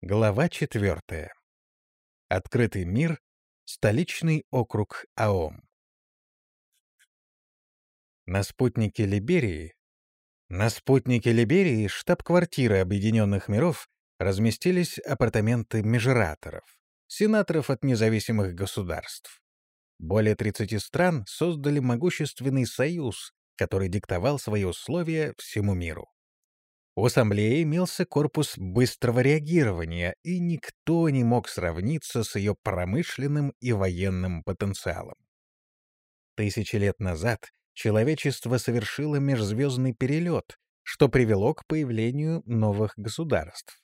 Глава четвертая. Открытый мир. Столичный округ Аом. На спутнике Либерии на спутнике Либерии штаб-квартиры Объединенных миров разместились апартаменты межраторов, сенаторов от независимых государств. Более 30 стран создали могущественный союз, который диктовал свои условия всему миру. У ассамблеи имелся корпус быстрого реагирования, и никто не мог сравниться с ее промышленным и военным потенциалом. Тысячи лет назад человечество совершило межзвездный перелет, что привело к появлению новых государств.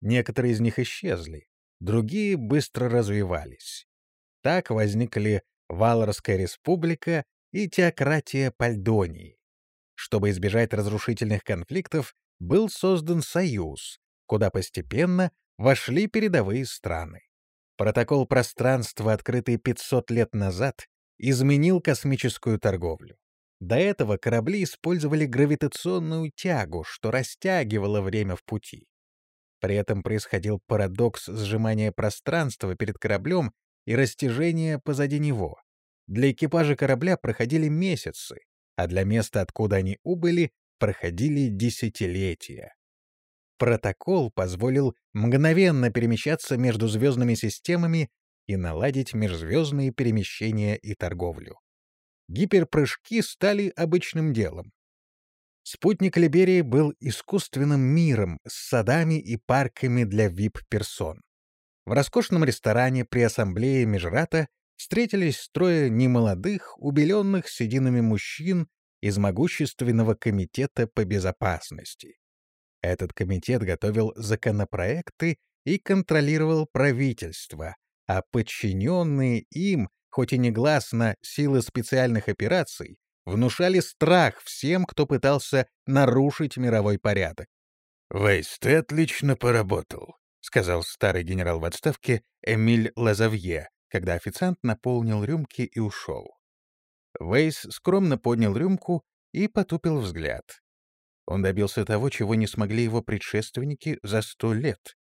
Некоторые из них исчезли, другие быстро развивались. Так возникли Валарская республика и теократия Пальдонии. Чтобы избежать разрушительных конфликтов, был создан союз, куда постепенно вошли передовые страны. Протокол пространства, открытый 500 лет назад, изменил космическую торговлю. До этого корабли использовали гравитационную тягу, что растягивало время в пути. При этом происходил парадокс сжимания пространства перед кораблем и растяжения позади него. Для экипажа корабля проходили месяцы, а для места, откуда они убыли, проходили десятилетия. Протокол позволил мгновенно перемещаться между звездными системами и наладить межзвездные перемещения и торговлю. Гиперпрыжки стали обычным делом. Спутник Либерии был искусственным миром с садами и парками для вип-персон. В роскошном ресторане при ассамблее Межрата встретились трое немолодых, убеленных сединами мужчин из могущественного комитета по безопасности. Этот комитет готовил законопроекты и контролировал правительство, а подчиненные им, хоть и негласно, силы специальных операций, внушали страх всем, кто пытался нарушить мировой порядок. «Вейс, ты отлично поработал», — сказал старый генерал в отставке Эмиль Лазавье, когда официант наполнил рюмки и ушел. Вейс скромно поднял рюмку и потупил взгляд. Он добился того, чего не смогли его предшественники за сто лет.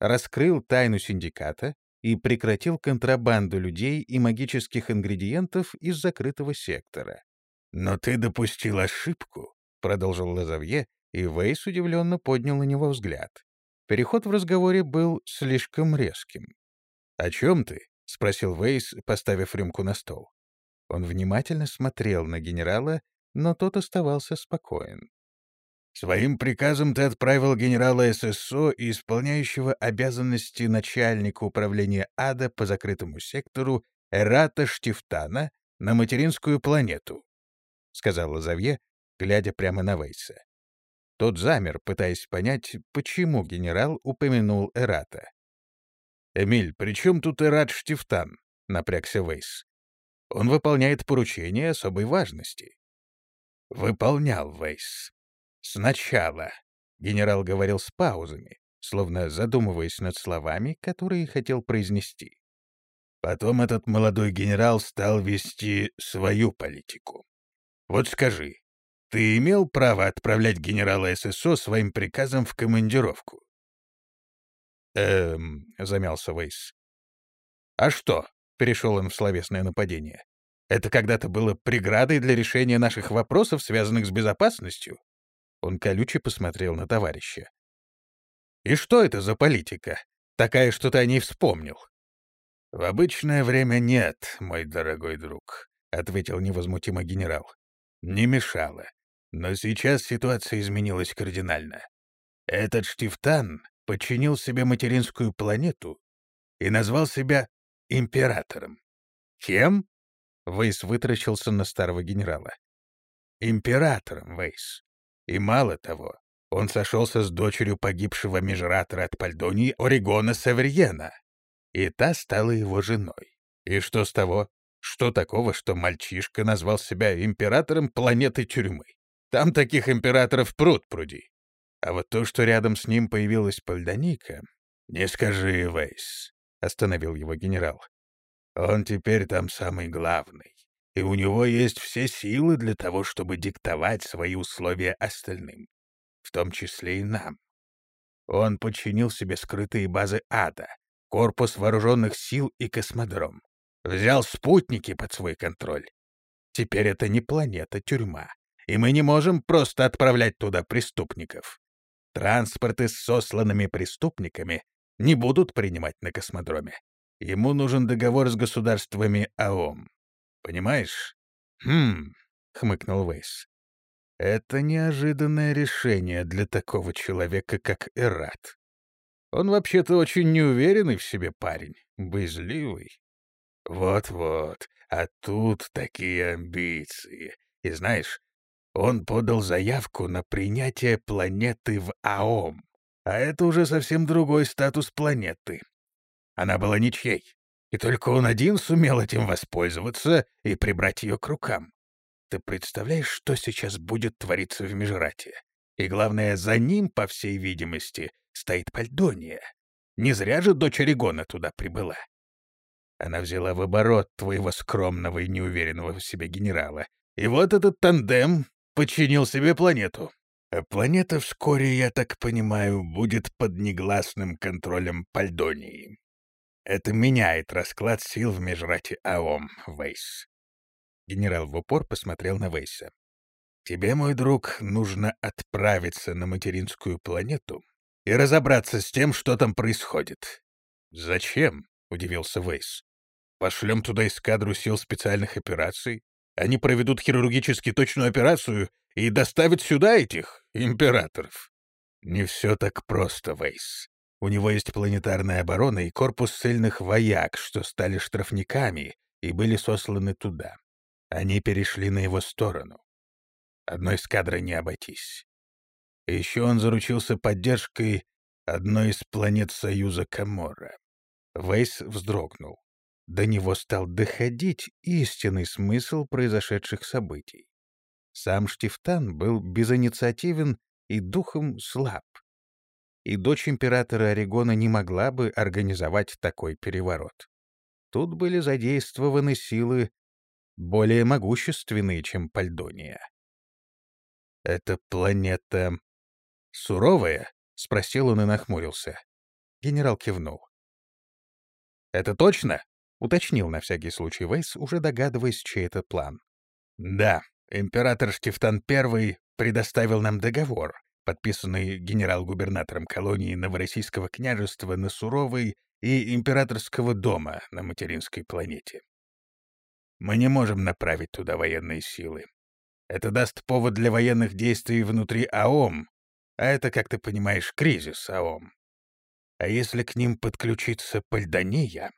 Раскрыл тайну синдиката и прекратил контрабанду людей и магических ингредиентов из закрытого сектора. «Но ты допустил ошибку», — продолжил Лазавье, и Вейс удивленно поднял на него взгляд. Переход в разговоре был слишком резким. «О чем ты?» — спросил Вейс, поставив рюмку на стол. Он внимательно смотрел на генерала, но тот оставался спокоен. «Своим приказом ты отправил генерала ССО и исполняющего обязанности начальника управления ада по закрытому сектору Эрата Штифтана на материнскую планету», — сказал Лазавье, глядя прямо на Вейса. Тот замер, пытаясь понять, почему генерал упомянул Эрата. «Эмиль, при чем тут Эрат Штифтан?» — напрягся Вейс. Он выполняет поручения особой важности. Выполнял Вейс. Сначала. Генерал говорил с паузами, словно задумываясь над словами, которые хотел произнести. Потом этот молодой генерал стал вести свою политику. Вот скажи, ты имел право отправлять генерала ССО своим приказом в командировку? Эм, замялся Вейс. А что? — перешел он в словесное нападение. «Это когда-то было преградой для решения наших вопросов, связанных с безопасностью?» Он колюче посмотрел на товарища. «И что это за политика? Такая, что ты о ней вспомнил?» «В обычное время нет, мой дорогой друг», — ответил невозмутимо генерал. «Не мешало. Но сейчас ситуация изменилась кардинально. Этот Штифтан подчинил себе материнскую планету и назвал себя императором. Кем? Вейс вытрачился на старого генерала. Императором, Вейс. И мало того, он сошелся с дочерью погибшего межратора от Пальдонии Орегона Северьена, и та стала его женой. И что с того? Что такого, что мальчишка назвал себя императором планеты тюрьмы? Там таких императоров пруд пруди. А вот то, что рядом с ним появилась Пальдоника... Не скажи, Вейс. — остановил его генерал. «Он теперь там самый главный, и у него есть все силы для того, чтобы диктовать свои условия остальным, в том числе и нам. Он подчинил себе скрытые базы ада, корпус вооруженных сил и космодром. Взял спутники под свой контроль. Теперь это не планета-тюрьма, и мы не можем просто отправлять туда преступников. Транспорты с сосланными преступниками не будут принимать на космодроме. Ему нужен договор с государствами АОМ. Понимаешь? Хм, хмыкнул Вейс. Это неожиданное решение для такого человека, как Эрат. Он вообще-то очень неуверенный в себе парень, боязливый. Вот-вот, а тут такие амбиции. И знаешь, он подал заявку на принятие планеты в АОМ. А это уже совсем другой статус планеты. Она была ничьей, и только он один сумел этим воспользоваться и прибрать ее к рукам. Ты представляешь, что сейчас будет твориться в Межрате? И главное, за ним, по всей видимости, стоит Пальдония. Не зря же дочь Орегона туда прибыла. Она взяла в оборот твоего скромного и неуверенного в себе генерала. И вот этот тандем подчинил себе планету. А планета вскоре, я так понимаю, будет под негласным контролем Пальдонии. Это меняет расклад сил в межрате АОМ, Вейс. Генерал в упор посмотрел на Вейса. «Тебе, мой друг, нужно отправиться на материнскую планету и разобраться с тем, что там происходит». «Зачем?» — удивился Вейс. «Пошлем туда эскадру сил специальных операций. Они проведут хирургически точную операцию и доставят сюда этих императоров». «Не все так просто, Вейс. У него есть планетарная оборона и корпус сильных вояк, что стали штрафниками и были сосланы туда. Они перешли на его сторону. Одной эскадры не обойтись. еще он заручился поддержкой одной из планет Союза Камора. Вейс вздрогнул. До него стал доходить истинный смысл произошедших событий. Сам Штифтан был безинициативен и духом слаб. И дочь императора Орегона не могла бы организовать такой переворот. Тут были задействованы силы более могущественные, чем Пальдония. «Это планета суровая?» — спросил он и нахмурился. Генерал кивнул. «Это точно?» — уточнил на всякий случай Вейс, уже догадываясь, чей это план. «Да, император Штифтан I предоставил нам договор, подписанный генерал-губернатором колонии Новороссийского княжества на Суровой и императорского дома на материнской планете. Мы не можем направить туда военные силы. Это даст повод для военных действий внутри АОМ, а это, как ты понимаешь, кризис АОМ. А если к ним подключится Пальдония,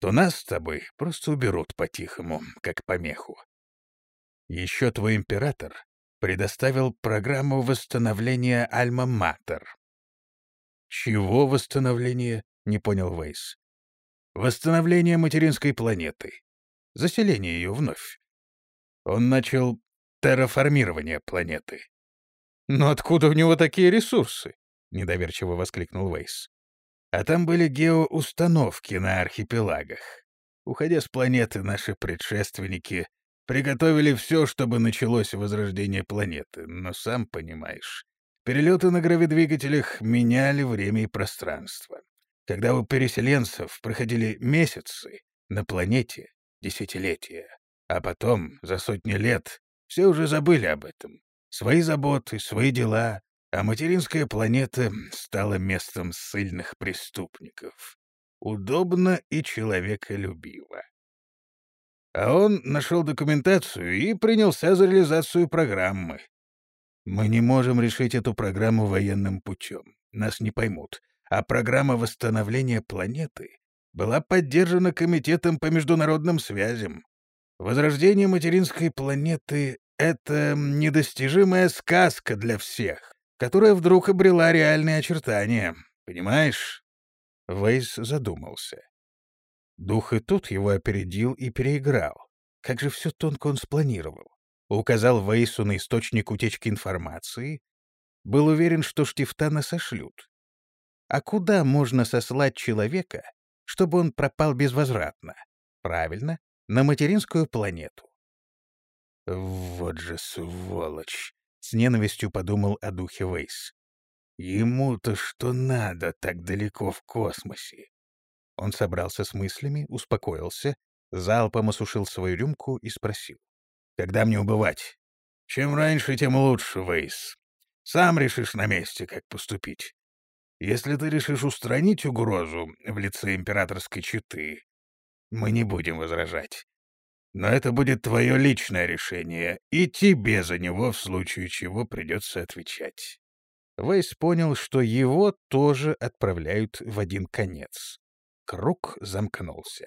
то нас с тобой просто уберут по-тихому, как помеху. Еще твой император предоставил программу восстановления Альма-Матер. «Чего восстановление?» — не понял Вейс. «Восстановление материнской планеты заселение ее вновь. Он начал терраформирование планеты. «Но откуда у него такие ресурсы?» — недоверчиво воскликнул Вейс. «А там были геоустановки на архипелагах. Уходя с планеты, наши предшественники приготовили все, чтобы началось возрождение планеты, но сам понимаешь, перелеты на гравидвигателях меняли время и пространство. Когда у переселенцев проходили месяцы, на планете десятилетия. А потом, за сотни лет, все уже забыли об этом. Свои заботы, свои дела, а материнская планета стала местом сильных преступников. Удобно и человеколюбиво. А он нашел документацию и принялся за реализацию программы. Мы не можем решить эту программу военным путем. Нас не поймут. А программа восстановления планеты была поддержана Комитетом по международным связям. Возрождение материнской планеты — это недостижимая сказка для всех, которая вдруг обрела реальные очертания. Понимаешь? Вейс задумался. Дух и тут его опередил и переиграл. Как же все тонко он спланировал. Указал Вейсу на источник утечки информации. Был уверен, что Штифтана сошлют. А куда можно сослать человека, чтобы он пропал безвозвратно. Правильно, на материнскую планету. «Вот же сволочь!» — с ненавистью подумал о духе Вейс. Ему-то что надо так далеко в космосе? Он собрался с мыслями, успокоился, залпом осушил свою рюмку и спросил. «Когда мне убывать?» «Чем раньше, тем лучше, Вейс. Сам решишь на месте, как поступить. Если ты решишь устранить угрозу в лице императорской четы, мы не будем возражать. Но это будет твое личное решение, и тебе за него в случае чего придется отвечать. Вейс понял, что его тоже отправляют в один конец. Круг замкнулся.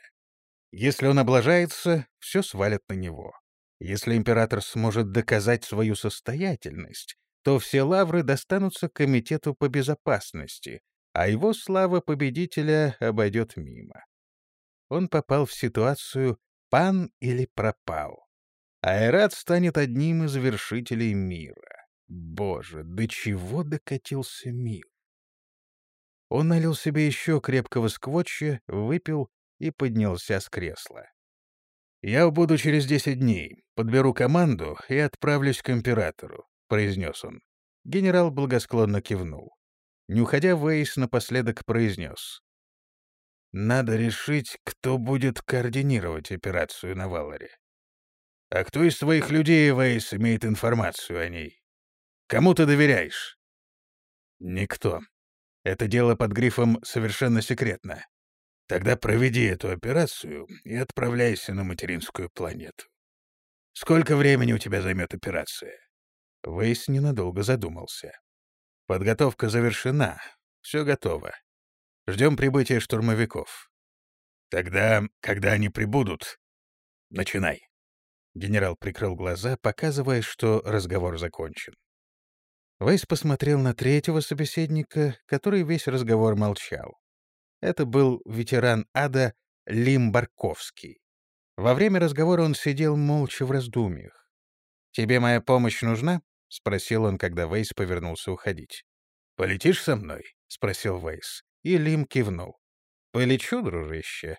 Если он облажается, все свалят на него. Если император сможет доказать свою состоятельность, то все лавры достанутся Комитету по безопасности, а его слава победителя обойдет мимо. Он попал в ситуацию «пан или пропал». Айрат станет одним из вершителей мира. Боже, до чего докатился мир? Он налил себе еще крепкого сквотча, выпил и поднялся с кресла. «Я буду через десять дней, подберу команду и отправлюсь к императору произнес он. Генерал благосклонно кивнул. Не уходя, Вейс напоследок произнес. «Надо решить, кто будет координировать операцию на Валаре. А кто из своих людей, Вейс, имеет информацию о ней? Кому ты доверяешь?» «Никто. Это дело под грифом «совершенно секретно». Тогда проведи эту операцию и отправляйся на материнскую планету. Сколько времени у тебя займет операция?» Вейс ненадолго задумался. «Подготовка завершена. Все готово. Ждем прибытия штурмовиков. Тогда, когда они прибудут, начинай». Генерал прикрыл глаза, показывая, что разговор закончен. Вейс посмотрел на третьего собеседника, который весь разговор молчал. Это был ветеран ада Лим Барковский. Во время разговора он сидел молча в раздумьях. «Тебе моя помощь нужна?» — спросил он, когда Вейс повернулся уходить. «Полетишь со мной?» — спросил Вейс. И Лим кивнул. «Полечу, дружище.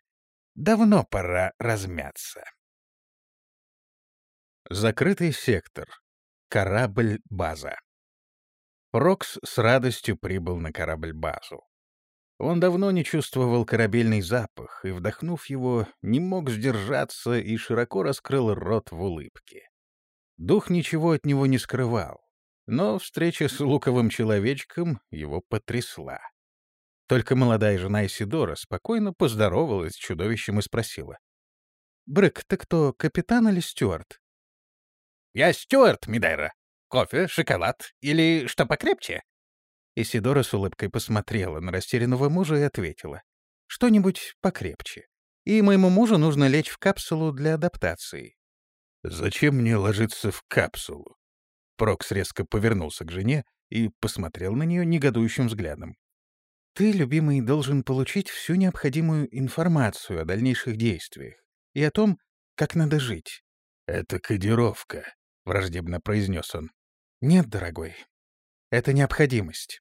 Давно пора размяться». Закрытый сектор. Корабль-база. Прокс с радостью прибыл на корабль-базу. Он давно не чувствовал корабельный запах, и, вдохнув его, не мог сдержаться и широко раскрыл рот в улыбке. Дух ничего от него не скрывал, но встреча с луковым человечком его потрясла. Только молодая жена Исидора спокойно поздоровалась с чудовищем и спросила. «Брык, ты кто, капитан или стюарт?» «Я стюарт, Мидайра. Кофе, шоколад или что покрепче?» Исидора с улыбкой посмотрела на растерянного мужа и ответила. «Что-нибудь покрепче. И моему мужу нужно лечь в капсулу для адаптации. «Зачем мне ложиться в капсулу?» Прокс резко повернулся к жене и посмотрел на нее негодующим взглядом. «Ты, любимый, должен получить всю необходимую информацию о дальнейших действиях и о том, как надо жить». «Это кодировка», — враждебно произнес он. «Нет, дорогой, это необходимость».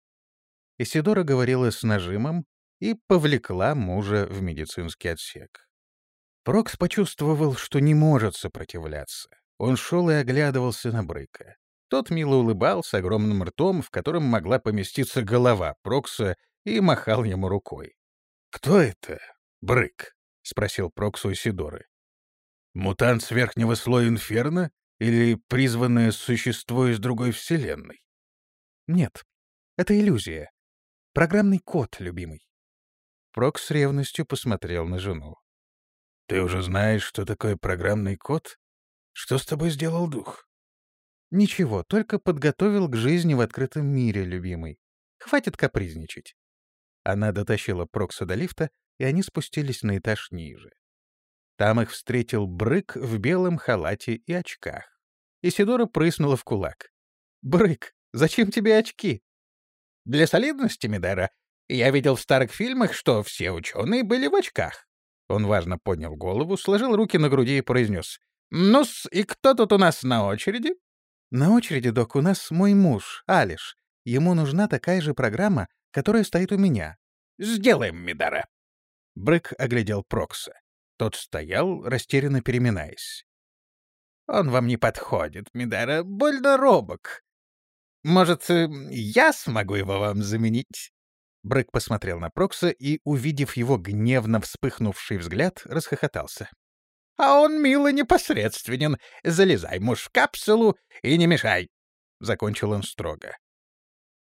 Исидора говорила с нажимом и повлекла мужа в медицинский отсек. Прокс почувствовал, что не может сопротивляться. Он шел и оглядывался на Брыка. Тот мило улыбался огромным ртом, в котором могла поместиться голова Прокса, и махал ему рукой. «Кто это, Брык?» — спросил Прокс у Сидоры. «Мутант с верхнего слоя инферно или призванное существо из другой вселенной?» «Нет, это иллюзия. Программный код, любимый». Прокс с ревностью посмотрел на жену. Ты уже знаешь, что такое программный код? Что с тобой сделал дух? Ничего, только подготовил к жизни в открытом мире, любимый. Хватит капризничать. Она дотащила Прокса до лифта, и они спустились на этаж ниже. Там их встретил Брык в белом халате и очках. Исидора прыснула в кулак. «Брык, зачем тебе очки?» «Для солидности, Медера. Я видел в старых фильмах, что все ученые были в очках». Он важно поднял голову, сложил руки на груди и произнес. ну и кто тут у нас на очереди?» «На очереди, док, у нас мой муж, Алиш. Ему нужна такая же программа, которая стоит у меня». «Сделаем, Мидара». Брэк оглядел Прокса. Тот стоял, растерянно переминаясь. «Он вам не подходит, Мидара, больно робок». Может, э, я смогу его вам заменить?» Брэк посмотрел на Прокса и, увидев его гневно вспыхнувший взгляд, расхохотался. «А он мило непосредственен. Залезай, муж, в капсулу и не мешай!» Закончил он строго.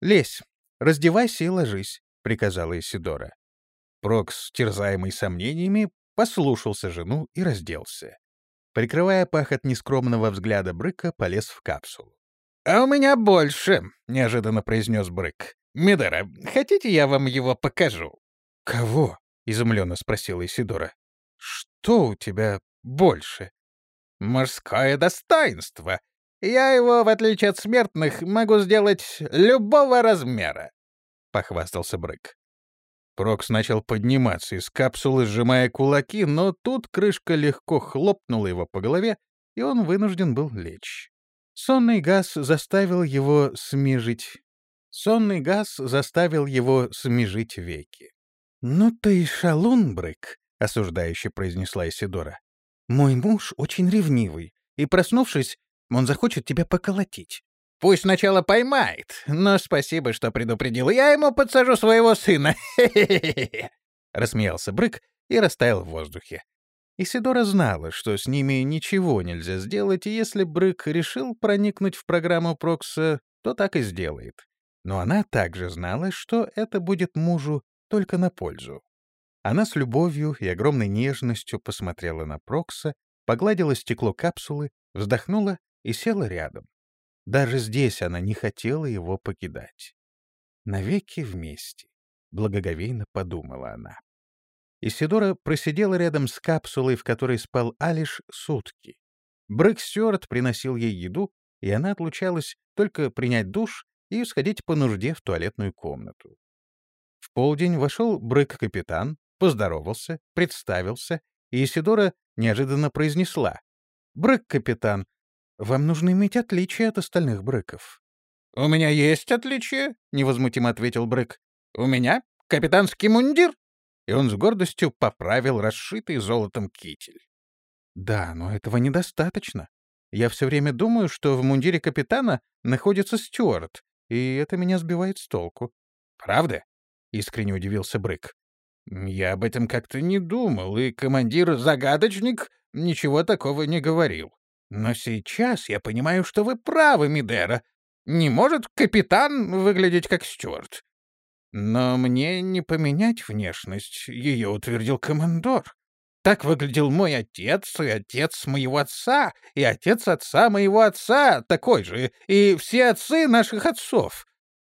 «Лезь, раздевайся и ложись», — приказала Исидора. Прокс, терзаемый сомнениями, послушался жену и разделся. Прикрывая пах от нескромного взгляда Брыка, полез в капсулу. «А у меня больше», — неожиданно произнес Брык. «Медера, хотите, я вам его покажу?» «Кого?» — изумленно спросила Исидора. «Что у тебя больше?» «Мужское достоинство. Я его, в отличие от смертных, могу сделать любого размера», — похвастался Брык. Прокс начал подниматься из капсулы, сжимая кулаки, но тут крышка легко хлопнула его по голове, и он вынужден был лечь. Сонный газ заставил его смежить... Сонный газ заставил его смежить веки. «Ну ты шалун, Брык», — осуждающе произнесла Исидора. «Мой муж очень ревнивый, и, проснувшись, он захочет тебя поколотить. Пусть сначала поймает, но спасибо, что предупредил. Я ему подсажу своего сына. Рассмеялся Брык и растаял в воздухе. Исидора знала, что с ними ничего нельзя сделать, и если Брык решил проникнуть в программу Прокса, то так и сделает. Но она также знала, что это будет мужу только на пользу. Она с любовью и огромной нежностью посмотрела на Прокса, погладила стекло капсулы, вздохнула и села рядом. Даже здесь она не хотела его покидать. «Навеки вместе», — благоговейно подумала она. Исидора просидела рядом с капсулой, в которой спал Алиш, сутки. Брэк Стюарт приносил ей еду, и она отлучалась только принять душ и сходить по нужде в туалетную комнату. В полдень вошел Брэк-капитан, поздоровался, представился, и Исидора неожиданно произнесла. «Брэк-капитан, вам нужно иметь отличие от остальных брыков. — У меня есть отличие, — невозмутимо ответил Брык. — У меня капитанский мундир. И он с гордостью поправил расшитый золотом китель. — Да, но этого недостаточно. Я все время думаю, что в мундире капитана находится стюарт, и это меня сбивает с толку. — Правда? — искренне удивился Брык. — Я об этом как-то не думал, и командир-загадочник ничего такого не говорил. Но сейчас я понимаю, что вы правы, Мидера. Не может капитан выглядеть как Стюарт. Но мне не поменять внешность, ее утвердил командор. Так выглядел мой отец, и отец моего отца, и отец отца моего отца такой же, и все отцы наших отцов.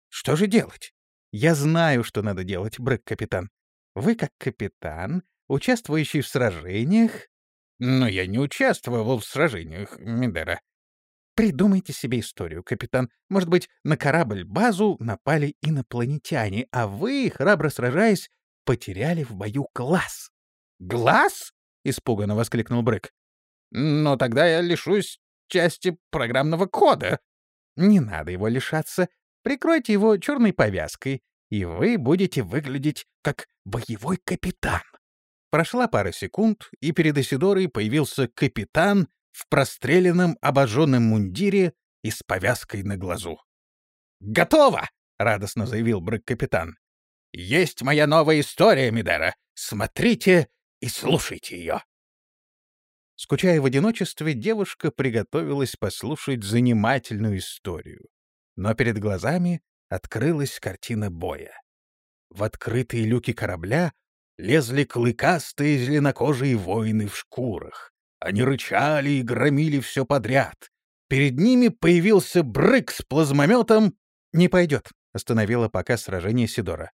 Что же делать? Я знаю, что надо делать, Брэк-капитан. Вы, как капитан, участвующий в сражениях, но я не участвовал в сражениях, Мидера. Придумайте себе историю, капитан. Может быть, на корабль-базу напали инопланетяне, а вы, храбро сражаясь, потеряли в бою глаз. «Глаз?» — испуганно воскликнул Брэк. «Но тогда я лишусь части программного кода». «Не надо его лишаться. Прикройте его черной повязкой, и вы будете выглядеть как боевой капитан». Прошла пара секунд, и перед Исидорой появился капитан в простреленном обожженном мундире и с повязкой на глазу. «Готово!» — радостно заявил Брэк-капитан. «Есть моя новая история, Мидера. Смотрите и слушайте ее». Скучая в одиночестве, девушка приготовилась послушать занимательную историю. Но перед глазами открылась картина боя. В открытые люки корабля лезли клыкастые зеленокожие воины в шкурах. Они рычали и громили все подряд. Перед ними появился брык с плазмометом. «Не пойдет», — остановила пока сражение Сидора.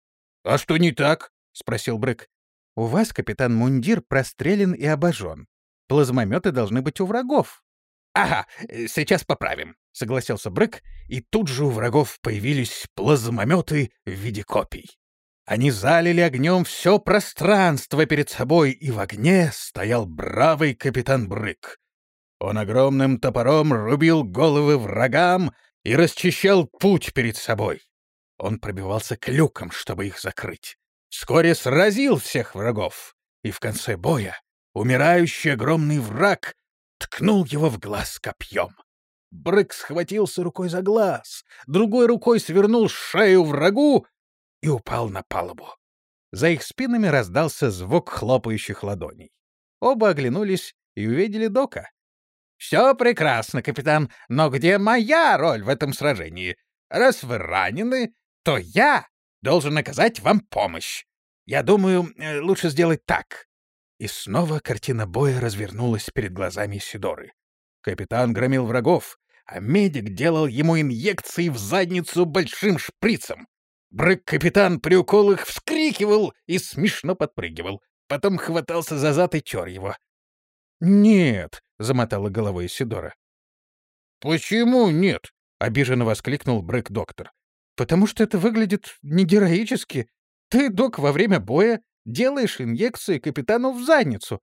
«А что не так?» — спросил брык. «У вас, капитан Мундир, прострелен и обожжен. Плазмометы должны быть у врагов». «Ага, сейчас поправим», — согласился брык, и тут же у врагов появились плазмометы в виде копий. Они залили огнем все пространство перед собой, и в огне стоял бравый капитан Брык. Он огромным топором рубил головы врагам и расчищал путь перед собой. Он пробивался к люкам, чтобы их закрыть. Вскоре сразил всех врагов, и в конце боя умирающий огромный враг ткнул его в глаз копьем. Брык схватился рукой за глаз, другой рукой свернул шею врагу и упал на палубу. За их спинами раздался звук хлопающих ладоней. Оба оглянулись и увидели Дока. «Все прекрасно, капитан, но где моя роль в этом сражении? Раз вы ранены, то я должен оказать вам помощь. Я думаю, э, лучше сделать так». И снова картина боя развернулась перед глазами Сидоры. Капитан громил врагов, а медик делал ему инъекции в задницу большим шприцем. Брык-капитан при уколах вскрикивал и смешно подпрыгивал. Потом хватался за зад и тер его. «Нет», — замотала головой Сидора. «Почему нет?» — обиженно воскликнул Брык-доктор. «Потому что это выглядит не героически. Ты, док, во время боя делаешь инъекции капитану в задницу».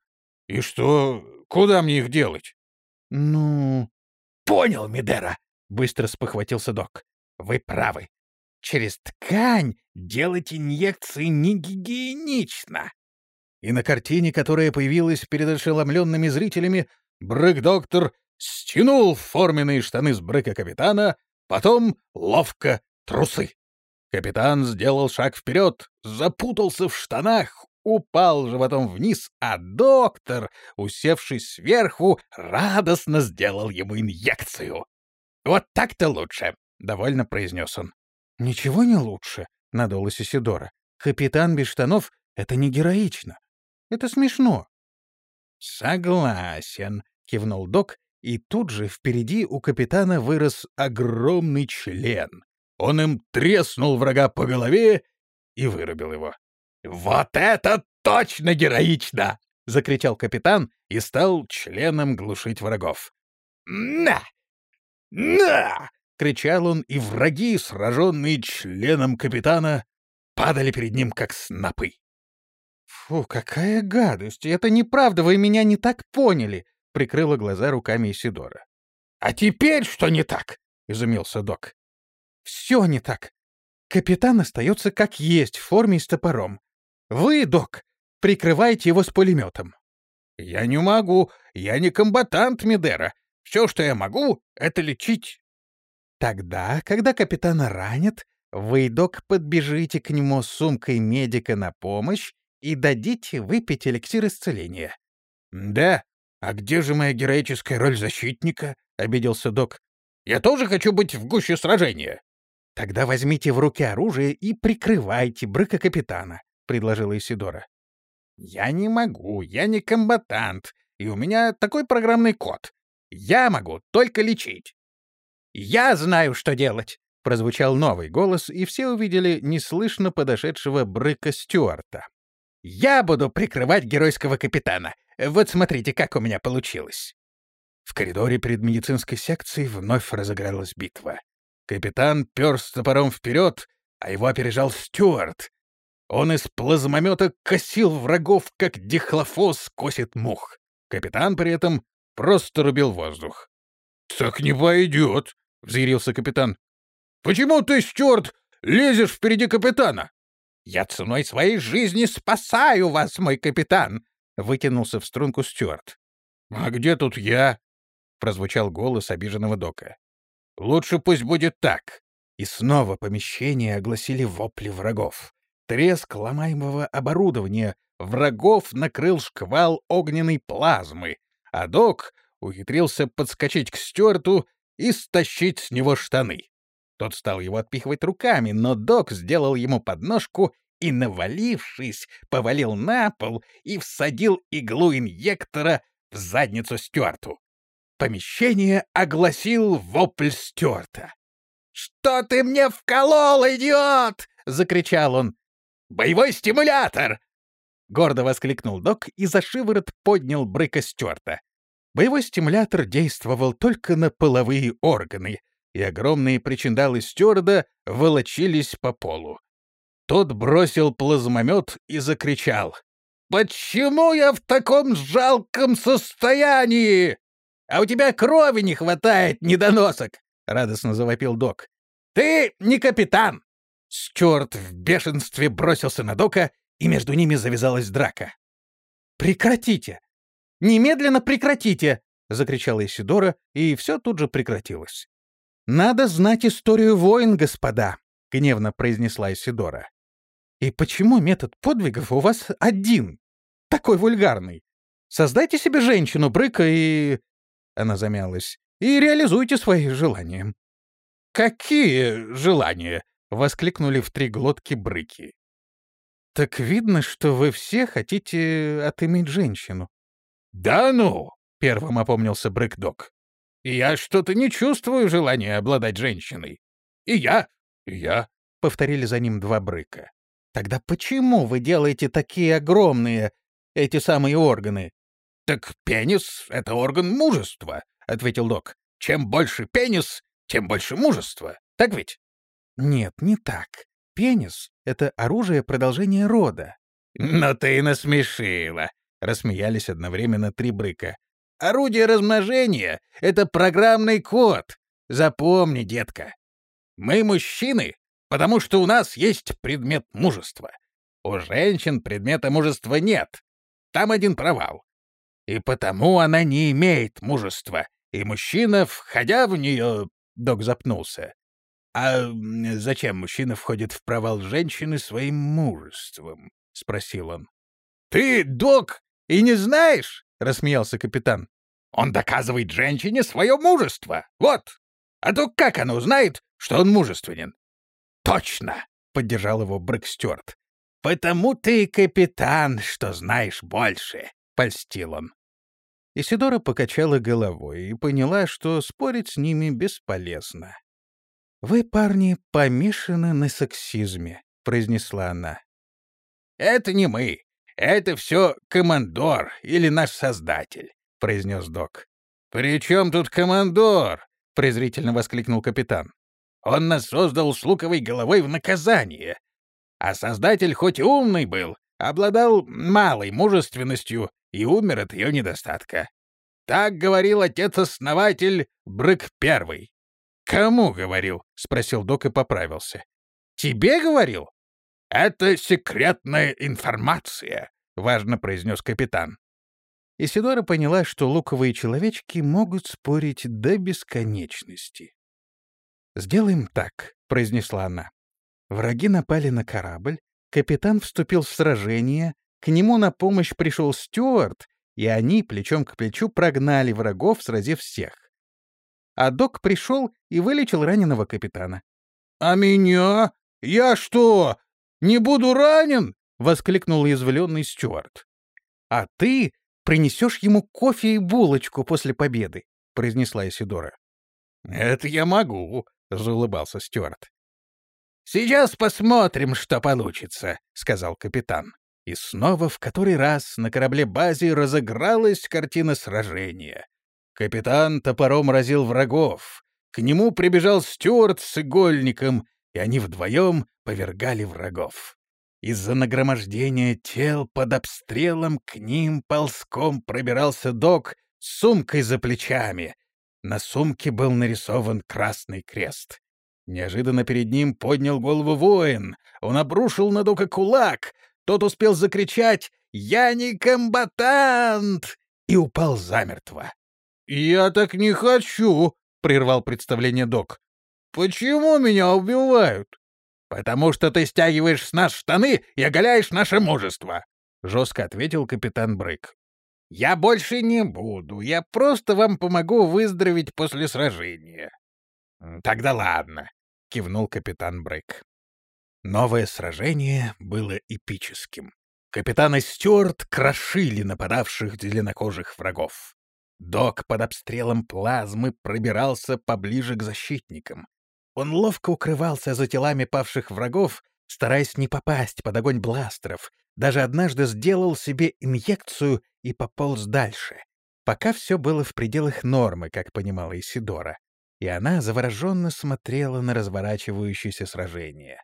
«И что? Куда мне их делать?» «Ну...» «Понял, Мидера!» — быстро спохватился док. «Вы правы. Через ткань делать инъекции не гигиенично». И на картине, которая появилась перед ошеломленными зрителями, Брык-доктор стянул форменные штаны с Брыка-капитана, потом ловко трусы. Капитан сделал шаг вперед, запутался в штанах, упал животом вниз, а доктор, усевшись сверху, радостно сделал ему инъекцию. «Вот так-то лучше», — довольно произнес он. «Ничего не лучше», — надулась Исидора. «Капитан без штанов — это не героично. Это смешно». «Согласен», — кивнул док, и тут же впереди у капитана вырос огромный член. Он им треснул врага по голове и вырубил его. «Вот это точно героично!» — закричал капитан и стал членом глушить врагов. «На! На!» — кричал он, и враги, сраженные членом капитана, падали перед ним, как снопы. «Фу, какая гадость! Это неправда, вы меня не так поняли!» — прикрыла глаза руками Исидора. «А теперь что не так?» — изумился док. «Все не так. Капитан остается как есть в форме с топором. Вы, док, прикрывайте его с пулеметом. Я не могу. Я не комбатант Мидера. Все, что я могу, это лечить. Тогда, когда капитана ранят, вы, док, подбежите к нему с сумкой медика на помощь и дадите выпить эликсир исцеления. Да? А где же моя героическая роль защитника? обиделся док. Я тоже хочу быть в гуще сражения. Тогда возьмите в руки оружие и прикрывайте брыка капитана. — предложила Исидора. «Я не могу, я не комбатант, и у меня такой программный код. Я могу только лечить». «Я знаю, что делать!» — прозвучал новый голос, и все увидели неслышно подошедшего Брыка Стюарта. «Я буду прикрывать геройского капитана. Вот смотрите, как у меня получилось». В коридоре перед медицинской секцией вновь разыгралась битва. Капитан пер с топором вперед, а его опережал Стюарт, он из плазмомета косил врагов, как дихлофос косит мух. Капитан при этом просто рубил воздух. «Так не пойдет», — взъярился капитан. «Почему ты, Стюарт, лезешь впереди капитана?» «Я ценой своей жизни спасаю вас, мой капитан!» — вытянулся в струнку Стюарт. «А где тут я?» — прозвучал голос обиженного Дока. «Лучше пусть будет так». И снова помещение огласили вопли врагов. Треск ломаемого оборудования врагов накрыл шквал огненной плазмы, а док ухитрился подскочить к Стюарту и стащить с него штаны. Тот стал его отпихивать руками, но док сделал ему подножку и, навалившись, повалил на пол и всадил иглу инъектора в задницу Стюарту. Помещение огласил вопль Стюарта. «Что ты мне вколол, идиот?» — закричал он. Боевой стимулятор!» Гордо воскликнул док и за шиворот поднял Брыка Стюарта. Боевой стимулятор действовал только на половые органы, и огромные причиндалы стюарда волочились по полу. Тот бросил плазмомет и закричал. «Почему я в таком жалком состоянии? А у тебя крови не хватает, недоносок!» — радостно завопил док. «Ты не капитан! Стюарт в бешенстве бросился на Дока, и между ними завязалась драка. «Прекратите! Немедленно прекратите!» — закричала Исидора, и все тут же прекратилось. «Надо знать историю войн, господа», — гневно произнесла Исидора. «И почему метод подвигов у вас один, такой вульгарный? Создайте себе женщину, брыка, и...» Она замялась. «И реализуйте свои желания». «Какие желания?» — воскликнули в три глотки брыки. «Так видно, что вы все хотите отыметь женщину». «Да ну!» — первым опомнился Брык-Док. «Я что-то не чувствую желания обладать женщиной. И я, и я», — повторили за ним два Брыка. «Тогда почему вы делаете такие огромные, эти самые органы?» «Так пенис — это орган мужества», — ответил Док. «Чем больше пенис, тем больше мужества. Так ведь?» «Нет, не так. Пенис — это оружие продолжения рода». «Но ты насмешила», — рассмеялись одновременно три брыка. «Орудие размножения — это программный код. Запомни, детка. Мы мужчины, потому что у нас есть предмет мужества. У женщин предмета мужества нет. Там один провал. И потому она не имеет мужества, и мужчина, входя в нее, Док запнулся. «А зачем мужчина входит в провал женщины своим мужеством?» — спросил он. «Ты, док, и не знаешь?» — рассмеялся капитан. «Он доказывает женщине свое мужество. Вот. А то как она узнает, что он мужественен?» «Точно!» — поддержал его Брэк. «Потому ты, капитан, что знаешь больше», — польстил он. Исидора покачала головой и поняла, что спорить с ними бесполезно. «Вы, парни, помешаны на сексизме», — произнесла она. «Это не мы. Это все командор или наш создатель», — произнес док. «При чем тут командор?» — презрительно воскликнул капитан. «Он нас создал с луковой головой в наказание. А создатель хоть и умный был, обладал малой мужественностью и умер от ее недостатка. Так говорил отец-основатель Брык Первый. «Кому говорил?» — спросил док и поправился. «Тебе говорил?» «Это секретная информация», — важно произнес капитан. Исидора поняла, что луковые человечки могут спорить до бесконечности. «Сделаем так», — произнесла она. Враги напали на корабль, капитан вступил в сражение, к нему на помощь пришел Стюарт, и они плечом к плечу прогнали врагов, сразив всех. А док пришел и вылечил раненого капитана. «А меня? Я что, не буду ранен?» — воскликнул язвленный Стюарт. «А ты принесешь ему кофе и булочку после победы», — произнесла Исидора. «Это я могу», — заулыбался Стюарт. «Сейчас посмотрим, что получится», — сказал капитан. И снова в который раз на корабле-базе разыгралась картина сражения. Капитан топором разил врагов. К нему прибежал Стюарт с игольником, и они вдвоем повергали врагов. Из-за нагромождения тел под обстрелом к ним ползком пробирался док с сумкой за плечами. На сумке был нарисован красный крест. Неожиданно перед ним поднял голову воин. Он обрушил на Дока кулак. Тот успел закричать «Я не комбатант!» и упал замертво. «Я так не хочу!» — прервал представление док. «Почему меня убивают?» «Потому что ты стягиваешь с нас штаны и оголяешь наше мужество!» — жестко ответил капитан Брык. «Я больше не буду. Я просто вам помогу выздороветь после сражения». «Тогда ладно», — кивнул капитан Брык. Новое сражение было эпическим. Капитаны Стюарт крошили нападавших зеленокожих врагов. Док под обстрелом плазмы пробирался поближе к защитникам. Он ловко укрывался за телами павших врагов, стараясь не попасть под огонь бластеров, даже однажды сделал себе инъекцию и пополз дальше. Пока все было в пределах нормы, как понимала Исидора, и она завороженно смотрела на разворачивающееся сражение.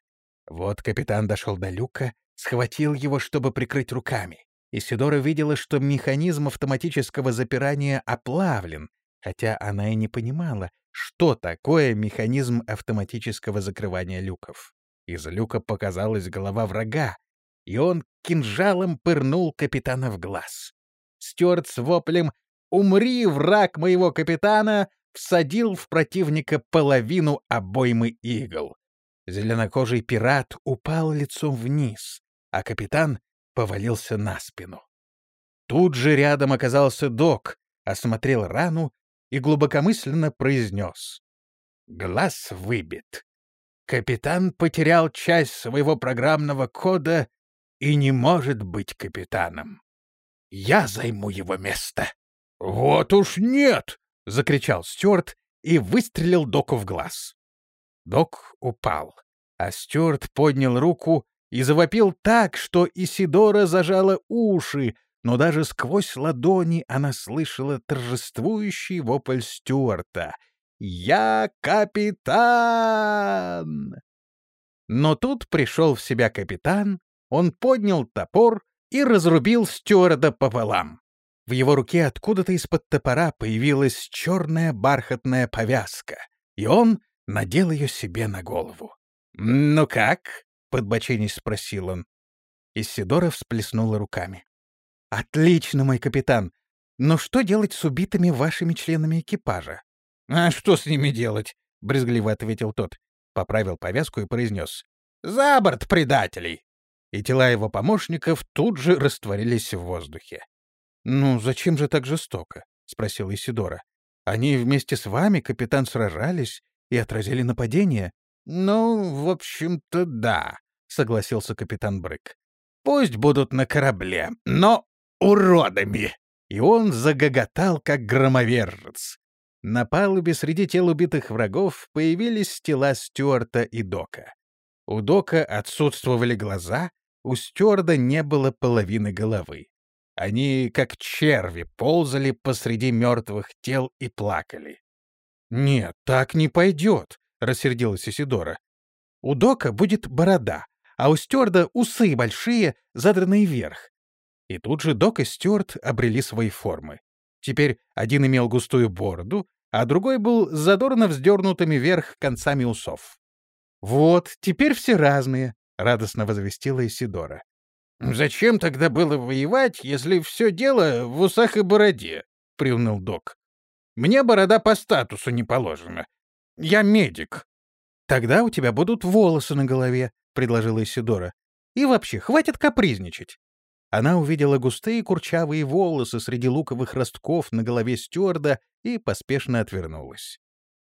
Вот капитан дошел до люка, схватил его, чтобы прикрыть руками. Исидора видела, что механизм автоматического запирания оплавлен, хотя она и не понимала, что такое механизм автоматического закрывания люков. Из люка показалась голова врага, и он кинжалом пырнул капитана в глаз. Стюарт с воплем умри, враг моего капитана, всадил в противника половину обоймы игл. Зеленокожий пират упал лицом вниз, а капитан повалился на спину. Тут же рядом оказался док, осмотрел рану и глубокомысленно произнес. Глаз выбит. Капитан потерял часть своего программного кода и не может быть капитаном. Я займу его место. — Вот уж нет! — закричал Стюарт и выстрелил Доку в глаз. Док упал, а Стюарт поднял руку и завопил так, что Исидора зажала уши, но даже сквозь ладони она слышала торжествующий вопль Стюарта. «Я капитан!» Но тут пришел в себя капитан, он поднял топор и разрубил Стюарда пополам. В его руке откуда-то из-под топора появилась черная бархатная повязка, и он надел ее себе на голову. «Ну как?» — подбоченись спросил он. Исидора всплеснула руками. «Отлично, мой капитан. Но что делать с убитыми вашими членами экипажа?» «А что с ними делать?» — брезгливо ответил тот. Поправил повязку и произнес. «За борт предателей!» И тела его помощников тут же растворились в воздухе. «Ну, зачем же так жестоко?» — спросил Исидора. «Они вместе с вами, капитан, сражались и отразили нападение?» «Ну, в общем-то, да», — согласился капитан Брык. «Пусть будут на корабле, но уродами!» И он загоготал, как громовержец. На палубе среди тел убитых врагов появились тела Стюарта и Дока. У Дока отсутствовали глаза, у Стюарда не было половины головы. Они, как черви, ползали посреди мертвых тел и плакали. «Нет, так не пойдет», — рассердилась Исидора. «У Дока будет борода, а у Стюарда усы большие, задранные вверх. И тут же Док и Стюарт обрели свои формы. Теперь один имел густую бороду, а другой был задорно вздернутыми вверх концами усов. «Вот, теперь все разные», — радостно возвестила Исидора. «Зачем тогда было воевать, если все дело в усах и бороде?» — приуныл док. «Мне борода по статусу не положена. Я медик». «Тогда у тебя будут волосы на голове», — предложила Исидора. «И вообще, хватит капризничать». Она увидела густые курчавые волосы среди луковых ростков на голове стюарда и поспешно отвернулась.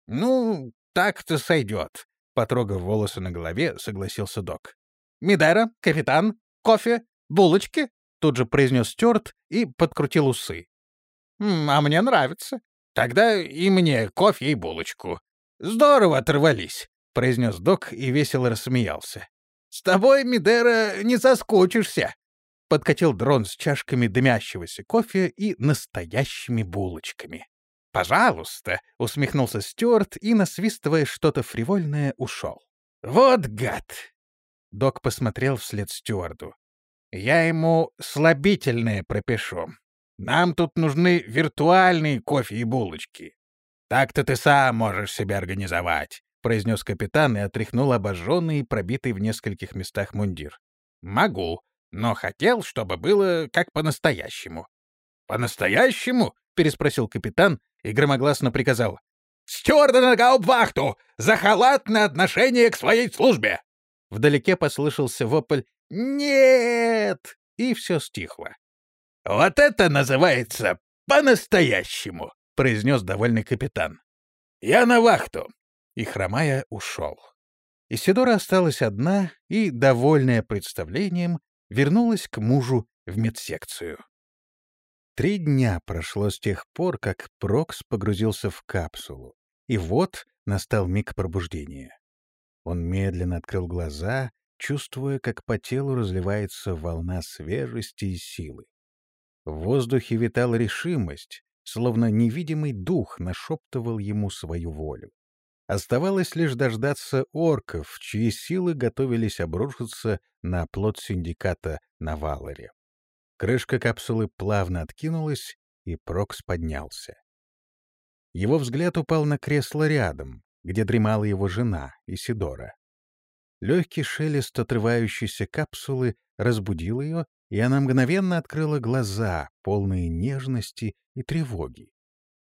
«Ну, так-то сойдет», — потрогав волосы на голове, согласился док. «Мидера, капитан, кофе, булочки?» — тут же произнес Стюарт и подкрутил усы. «А мне нравится. Тогда и мне кофе и булочку. Здорово оторвались», — произнес док и весело рассмеялся. «С тобой, Мидера, не соскучишься». Подкатил дрон с чашками дымящегося кофе и настоящими булочками. «Пожалуйста», — усмехнулся Стюарт и, насвистывая что-то фривольное, ушел. «Вот гад! Док посмотрел вслед стюарду. «Я ему слабительное пропишу. Нам тут нужны виртуальные кофе и булочки. Так-то ты сам можешь себя организовать», — произнес капитан и отряхнул обожженный и пробитый в нескольких местах мундир. «Могу, но хотел, чтобы было как по-настоящему». «По-настоящему?» — переспросил капитан и громогласно приказал. «Стюарда на гаубвахту! За халатное отношение к своей службе!» Вдалеке послышался вопль «Нет!» и все стихло. «Вот это называется по-настоящему!» — произнес довольный капитан. «Я на вахту!» И, хромая, ушел. Исидора осталась одна и, довольная представлением, вернулась к мужу в медсекцию. Три дня прошло с тех пор, как Прокс погрузился в капсулу, и вот настал миг пробуждения. Он медленно открыл глаза, чувствуя, как по телу разливается волна свежести и силы. В воздухе витала решимость, словно невидимый дух нашептывал ему свою волю. Оставалось лишь дождаться орков, чьи силы готовились обрушиться на плод синдиката на Валаре. Крышка капсулы плавно откинулась, и Прокс поднялся. Его взгляд упал на кресло рядом, где дремала его жена, Исидора. Легкий шелест отрывающейся капсулы разбудил ее, и она мгновенно открыла глаза, полные нежности и тревоги.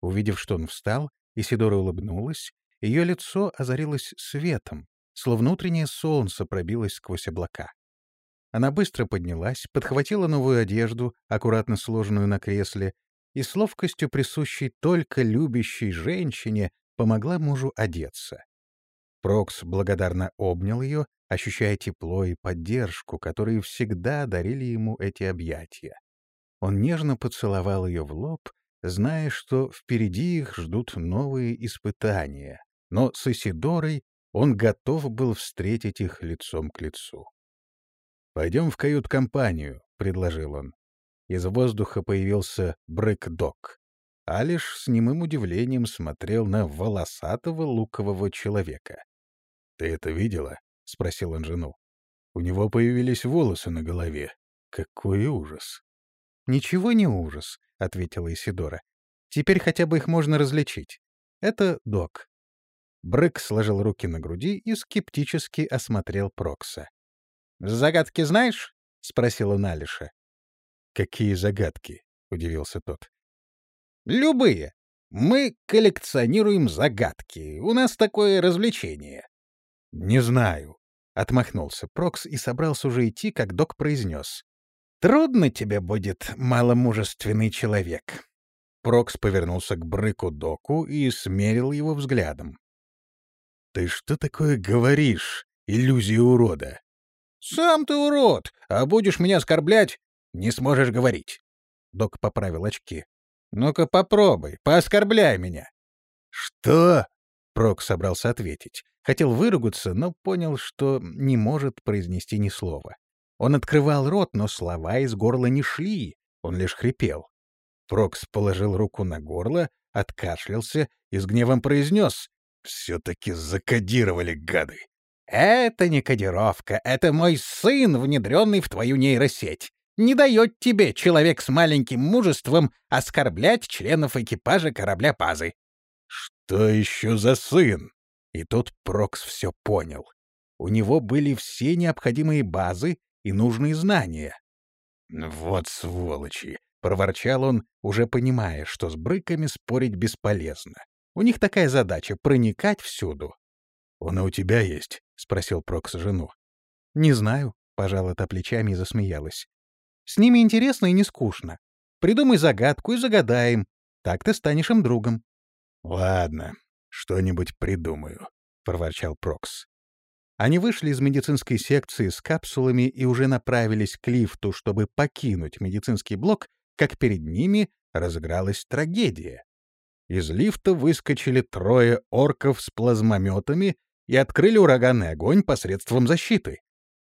Увидев, что он встал, Исидора улыбнулась, ее лицо озарилось светом, словно утреннее солнце пробилось сквозь облака. Она быстро поднялась, подхватила новую одежду, аккуратно сложенную на кресле, и с ловкостью, присущей только любящей женщине, помогла мужу одеться. Прокс благодарно обнял ее, ощущая тепло и поддержку, которые всегда дарили ему эти объятия. Он нежно поцеловал ее в лоб, зная, что впереди их ждут новые испытания, но с Исидорой он готов был встретить их лицом к лицу. «Пойдем в кают-компанию», — предложил он. Из воздуха появился Брэк-Док. Алиш с немым удивлением смотрел на волосатого лукового человека. «Ты это видела?» — спросил он жену. «У него появились волосы на голове. Какой ужас!» «Ничего не ужас», — ответила Исидора. «Теперь хотя бы их можно различить. Это док». Брэк сложил руки на груди и скептически осмотрел Прокса. «Загадки знаешь?» — спросил он Алиша. «Какие загадки?» — удивился тот. «Любые. Мы коллекционируем загадки. У нас такое развлечение». «Не знаю», — отмахнулся Прокс и собрался уже идти, как док произнес. «Трудно тебе будет, маломужественный человек». Прокс повернулся к брыку доку и смерил его взглядом. «Ты что такое говоришь, иллюзия урода?» «Сам ты урод, а будешь меня оскорблять, не сможешь говорить». Док поправил очки. «Ну-ка попробуй, пооскорбляй меня». «Что?» — Прок собрался ответить. Хотел выругаться, но понял, что не может произнести ни слова. Он открывал рот, но слова из горла не шли, он лишь хрипел. Прокс положил руку на горло, откашлялся и с гневом произнес «Все-таки закодировали, гады!» «Это не кодировка, это мой сын, внедренный в твою нейросеть. Не дает тебе, человек с маленьким мужеством, оскорблять членов экипажа корабля Пазы». «Что еще за сын?» И тут Прокс все понял. У него были все необходимые базы и нужные знания. «Вот сволочи!» — проворчал он, уже понимая, что с брыками спорить бесполезно. У них такая задача — проникать всюду. «Он и у тебя есть?» — спросил Прокс жену. «Не знаю», — пожала та плечами и засмеялась. «С ними интересно и не скучно. Придумай загадку и загадаем. Так ты станешь им другом». «Ладно, что-нибудь придумаю», — проворчал Прокс. Они вышли из медицинской секции с капсулами и уже направились к лифту, чтобы покинуть медицинский блок, как перед ними разыгралась трагедия. Из лифта выскочили трое орков с плазмометами и открыли ураганный огонь посредством защиты.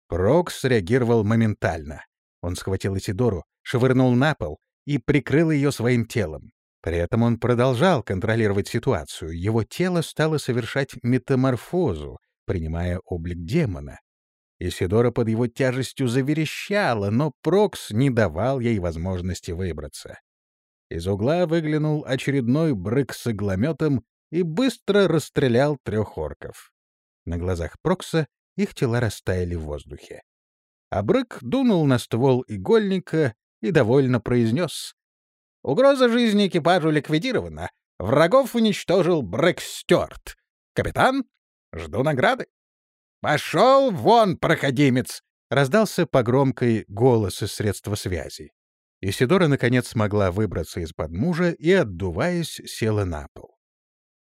Прокс среагировал моментально. Он схватил Исидору, швырнул на пол и прикрыл ее своим телом. При этом он продолжал контролировать ситуацию. Его тело стало совершать метаморфозу, принимая облик демона. Исидора под его тяжестью заверещала, но Прокс не давал ей возможности выбраться. Из угла выглянул очередной брык с иглометом и быстро расстрелял трех орков. На глазах Прокса их тела растаяли в воздухе. А Брык дунул на ствол игольника и довольно произнес. «Угроза жизни экипажу ликвидирована. Врагов уничтожил Брык Стюарт. Капитан, жду награды». «Пошел вон, проходимец!» — раздался по громкой голос из средства связи. Исидора, наконец, смогла выбраться из-под мужа и, отдуваясь, села на пол.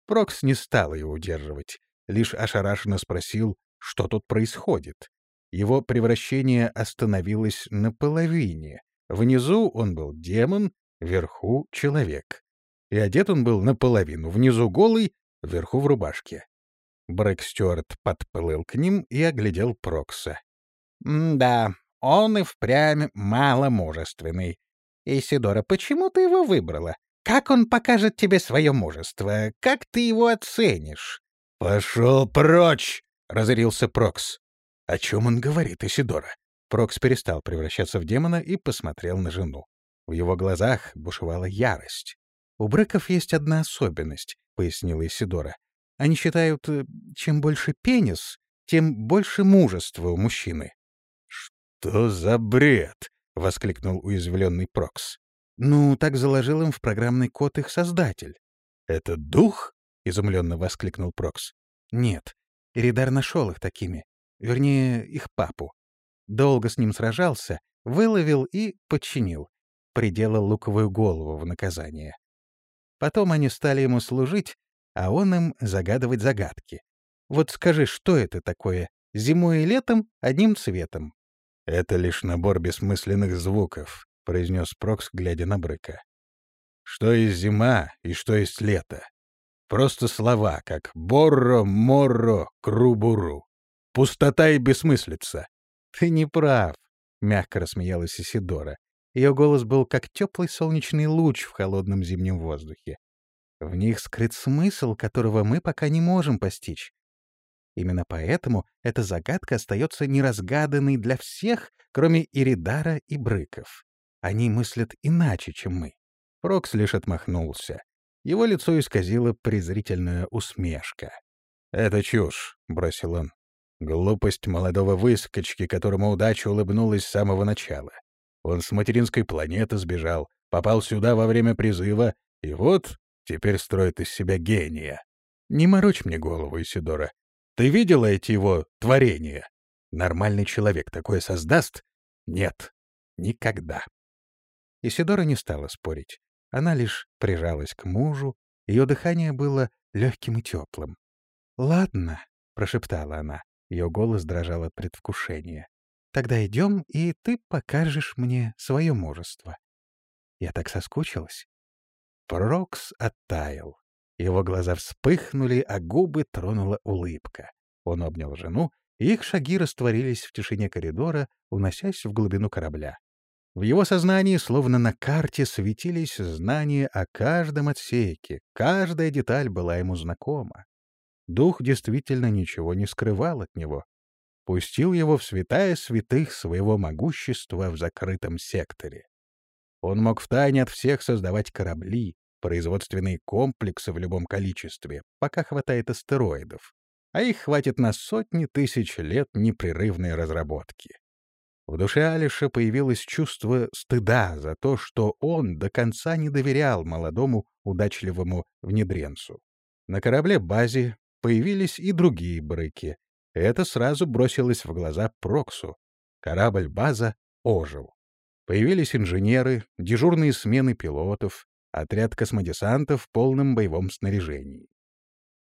Прокс не стал ее удерживать лишь ошарашенно спросил, что тут происходит. Его превращение остановилось наполовине. Внизу он был демон, вверху — человек. И одет он был наполовину, внизу голый, вверху в рубашке. Брэк Стюарт подплыл к ним и оглядел Прокса. «Да, он и впрямь маломужественный. Исидора, почему ты его выбрала? Как он покажет тебе свое мужество? Как ты его оценишь?» «Пошел прочь!» — разорился Прокс. «О чем он говорит, Исидора?» Прокс перестал превращаться в демона и посмотрел на жену. В его глазах бушевала ярость. «У бреков есть одна особенность», — пояснила Исидора. «Они считают, э, чем больше пенис, тем больше мужества у мужчины». «Что за бред?» — воскликнул уязвленный Прокс. «Ну, так заложил им в программный код их создатель». «Это дух?» — изумленно воскликнул Прокс. «Нет, Иридар нашел их такими. Вернее, их папу. Долго с ним сражался, выловил и подчинил. Приделал луковую голову в наказание. Потом они стали ему служить, а он им загадывать загадки. Вот скажи, что это такое? Зимой и летом одним цветом. — Это лишь набор бессмысленных звуков, — произнес Прокс, глядя на Брыка. — Что есть зима и что есть лето? Просто слова, как «борро», «морро», «крубуру». Пустота и бессмыслица. — Ты не прав, — мягко рассмеялась Исидора. Ее голос был как теплый солнечный луч в холодном зимнем воздухе. В них скрыт смысл, которого мы пока не можем постичь. Именно поэтому эта загадка остается неразгаданной для всех, кроме Иридара и Брыков. Они мыслят иначе, чем мы. Прокс лишь отмахнулся. Его лицо исказило презрительная усмешка. «Это чушь», — бросил он. «Глупость молодого выскочки, которому удача улыбнулась с самого начала. Он с материнской планеты сбежал, попал сюда во время призыва, и вот теперь строит из себя гения. Не морочь мне голову, Исидора. Ты видела эти его творения? Нормальный человек такое создаст? Нет, никогда. Исидора не стала спорить. Она лишь прижалась к мужу, ее дыхание было легким и теплым. «Ладно», — прошептала она, ее голос дрожал от предвкушения. «Тогда идем, и ты покажешь мне свое мужество». Я так соскучилась. Прокс оттаял. Его глаза вспыхнули, а губы тронула улыбка. Он обнял жену, и их шаги растворились в тишине коридора, уносясь в глубину корабля. В его сознании, словно на карте, светились знания о каждом отсеке, каждая деталь была ему знакома. Дух действительно ничего не скрывал от него. Пустил его в святая святых своего могущества в закрытом секторе. Он мог втайне от всех создавать корабли, производственные комплексы в любом количестве, пока хватает астероидов, а их хватит на сотни тысяч лет непрерывной разработки. В душе Алиша появилось чувство стыда за то, что он до конца не доверял молодому удачливому внедренцу. На корабле-базе появились и другие брыки. Это сразу бросилось в глаза Проксу. Корабль-база ожил. Появились инженеры, дежурные смены пилотов, отряд космодесанта в полном боевом снаряжении.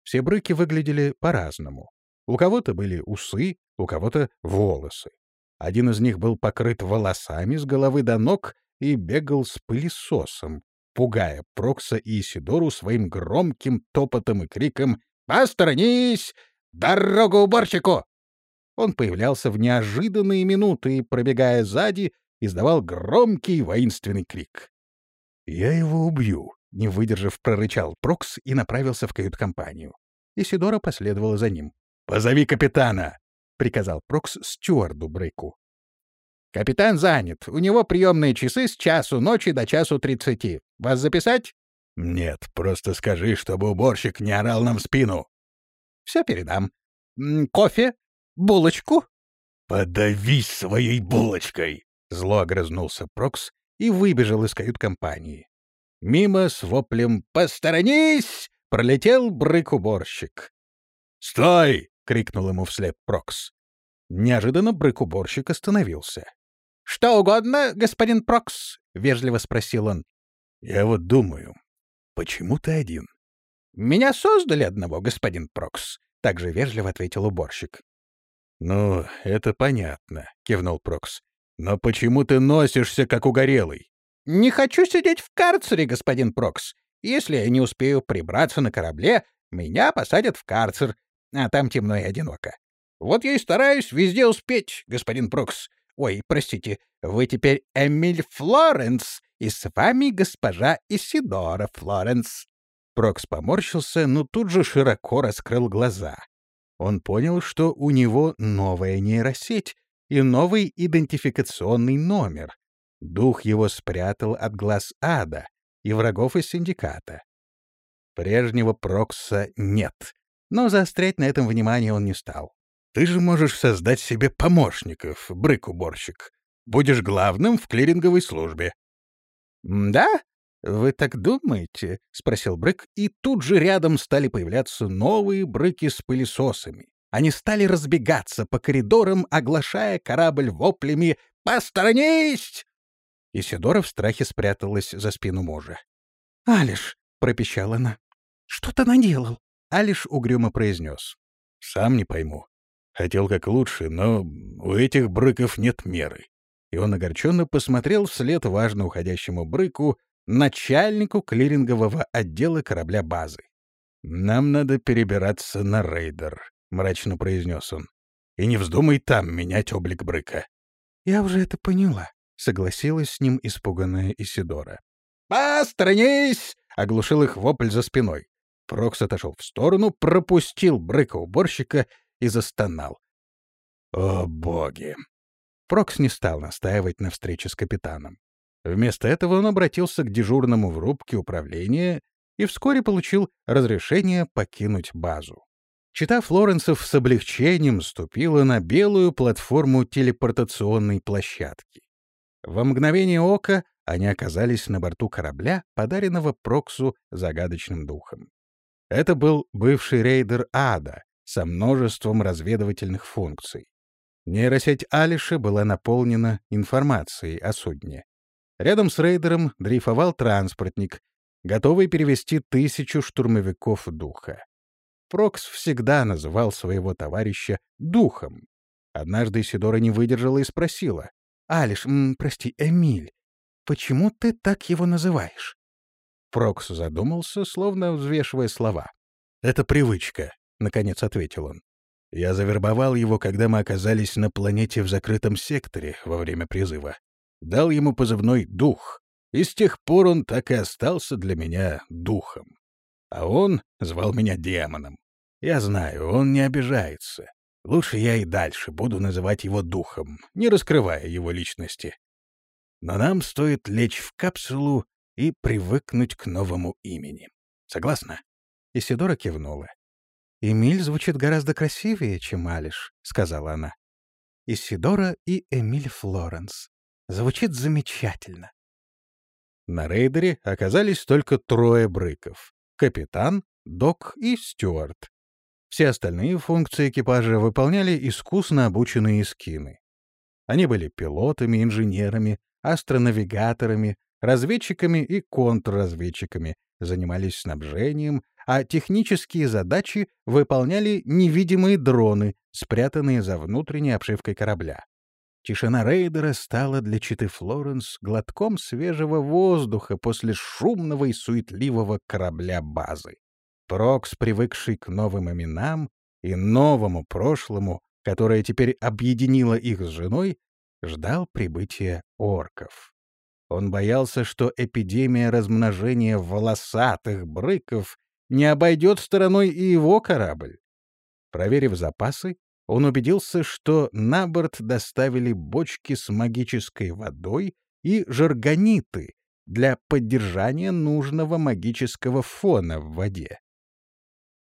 Все брыки выглядели по-разному. У кого-то были усы, у кого-то волосы. Один из них был покрыт волосами с головы до ног и бегал с пылесосом, пугая Прокса и Исидору своим громким топотом и криком «Посторонись! Дорогу уборщику!» Он появлялся в неожиданные минуты и, пробегая сзади, издавал громкий воинственный крик. «Я его убью», — не выдержав, прорычал Прокс и направился в кают-компанию. Исидора последовала за ним. «Позови капитана!» — приказал Прокс стюарду Брейку. «Капитан занят. У него приемные часы с часу ночи до часу тридцати. Вас записать?» «Нет, просто скажи, чтобы уборщик не орал нам в спину». «Все передам. Кофе? Булочку?» «Подавись своей булочкой!» — зло огрызнулся Прокс и выбежал из кают-компании. Мимо с воплем «Посторонись!» пролетел брык-уборщик. «Стой!» — крикнул ему вслед Прокс. Неожиданно брык-уборщик остановился. «Что угодно, господин Прокс?» — вежливо спросил он. «Я вот думаю, почему ты один?» «Меня создали одного, господин Прокс», — также вежливо ответил уборщик. «Ну, это понятно», — кивнул Прокс. «Но почему ты носишься, как угорелый?» «Не хочу сидеть в карцере, господин Прокс. Если я не успею прибраться на корабле, меня посадят в карцер, а там темно и одиноко. Вот я и стараюсь везде успеть, господин Прокс. Ой, простите, вы теперь Эмиль Флоренс, и с вами госпожа Исидора Флоренс». Прокс поморщился, но тут же широко раскрыл глаза. Он понял, что у него новая нейросеть, и новый идентификационный номер. Дух его спрятал от глаз ада и врагов из синдиката. Прежнего Прокса нет, но заострять на этом внимание он не стал. «Ты же можешь создать себе помощников, брык-уборщик. будешь главным в клиринговой службе». «Да? Вы так думаете?» — спросил Брык, и тут же рядом стали появляться новые брыки с пылесосами. Они стали разбегаться по коридорам, оглашая корабль воплями «Посторонись!» Исидора в страхе спряталась за спину мужа. «Алиш!» — пропищала она. «Что ты наделал?» Алиш угрюмо произнес. «Сам не пойму. Хотел как лучше, но у этих брыков нет меры». И он огорченно посмотрел вслед важно уходящему брыку, начальнику клирингового отдела корабля базы. «Нам надо перебираться на рейдер», — мрачно произнес он. «И не вздумай там менять облик брыка». «Я уже это поняла», — согласилась с ним испуганная Исидора. «Посторонись!» — оглушил их вопль за спиной. Прокс отошел в сторону, пропустил брыка-уборщика и застонал. «О, боги!» Прокс не стал настаивать на встрече с капитаном. Вместо этого он обратился к дежурному в рубке управления и вскоре получил разрешение покинуть базу. Чита Флоренсов с облегчением ступила на белую платформу телепортационной площадки. Во мгновение ока они оказались на борту корабля, подаренного Проксу загадочным духом. Это был бывший рейдер Ада со множеством разведывательных функций. Нейросеть Алиша была наполнена информацией о судне. Рядом с рейдером дрейфовал транспортник, готовый перевести тысячу штурмовиков духа. Прокс всегда называл своего товарища «духом». Однажды Сидора не выдержала и спросила. «Алиш, м, прости, Эмиль, почему ты так его называешь?» Прокс задумался, словно взвешивая слова. «Это привычка», — наконец ответил он. «Я завербовал его, когда мы оказались на планете в закрытом секторе во время призыва. Дал ему позывной «Дух», и с тех пор он так и остался для меня духом. А он звал меня демоном. Я знаю, он не обижается. Лучше я и дальше буду называть его духом, не раскрывая его личности. Но нам стоит лечь в капсулу и привыкнуть к новому имени. Согласна?» Исидора кивнула. «Эмиль звучит гораздо красивее, чем Алиш», — сказала она. «Исидора и Эмиль Флоренс. Звучит замечательно». На рейдере оказались только трое брыков капитан, док и стюарт. Все остальные функции экипажа выполняли искусно обученные скины. Они были пилотами, инженерами, астронавигаторами, разведчиками и контрразведчиками, занимались снабжением, а технические задачи выполняли невидимые дроны, спрятанные за внутренней обшивкой корабля. Тишина рейдера стала для Читы Флоренс глотком свежего воздуха после шумного и суетливого корабля базы. Прокс, привыкший к новым именам и новому прошлому, которое теперь объединило их с женой, ждал прибытия орков. Он боялся, что эпидемия размножения волосатых брыков не обойдет стороной и его корабль. Проверив запасы, он убедился, что на борт доставили бочки с магической водой и жаргониты для поддержания нужного магического фона в воде.